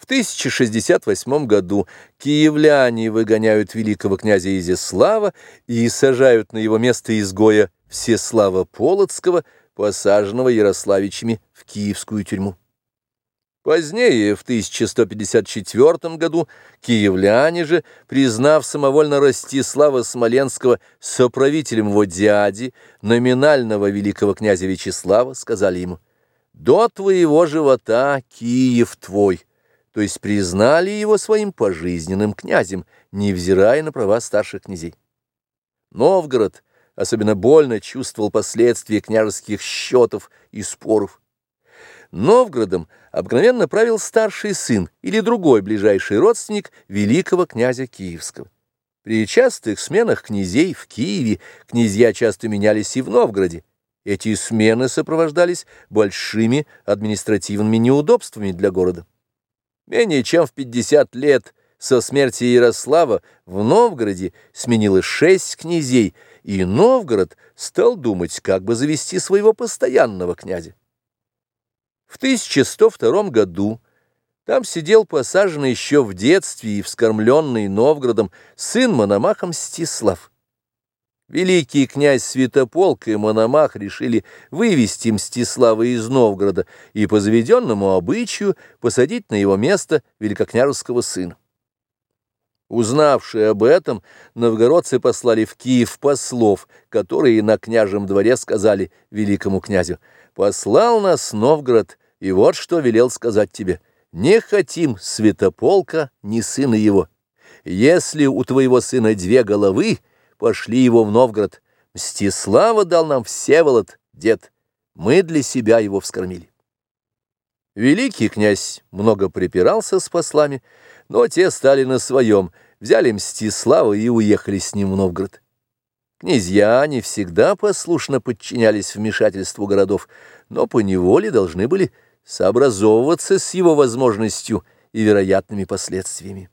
В 1068 году киевляне выгоняют великого князя Изяслава и сажают на его место изгоя Всеслава Полоцкого, посаженного Ярославичами в киевскую тюрьму. Позднее, в 1154 году, киевляне же, признав самовольно Ростислава Смоленского соправителем его дяди, номинального великого князя Вячеслава, сказали ему «До твоего живота Киев твой» то есть признали его своим пожизненным князем, невзирая на права старших князей. Новгород особенно больно чувствовал последствия княжеских счетов и споров. Новгородом обыкновенно правил старший сын или другой ближайший родственник великого князя Киевского. При частых сменах князей в Киеве князья часто менялись и в Новгороде. Эти смены сопровождались большими административными неудобствами для города. Менее чем в 50 лет со смерти Ярослава в Новгороде сменилось шесть князей, и Новгород стал думать, как бы завести своего постоянного князя. В 1102 году там сидел посаженный еще в детстве и вскормленный Новгородом сын Мономаха Мстислав. Великий князь Святополк и Мономах решили вывести Мстислава из Новгорода и по заведенному обычаю посадить на его место великокняжеского сына. Узнавшие об этом, новгородцы послали в Киев послов, которые на княжем дворе сказали великому князю, «Послал нас Новгород, и вот что велел сказать тебе, не хотим Святополка, ни сына его. Если у твоего сына две головы, — пошли его в Новгород. Мстислава дал нам Всеволод, дед. Мы для себя его вскормили. Великий князь много припирался с послами, но те стали на своем, взяли Мстислава и уехали с ним в Новгород. Князья не всегда послушно подчинялись вмешательству городов, но поневоле должны были сообразовываться с его возможностью и вероятными последствиями.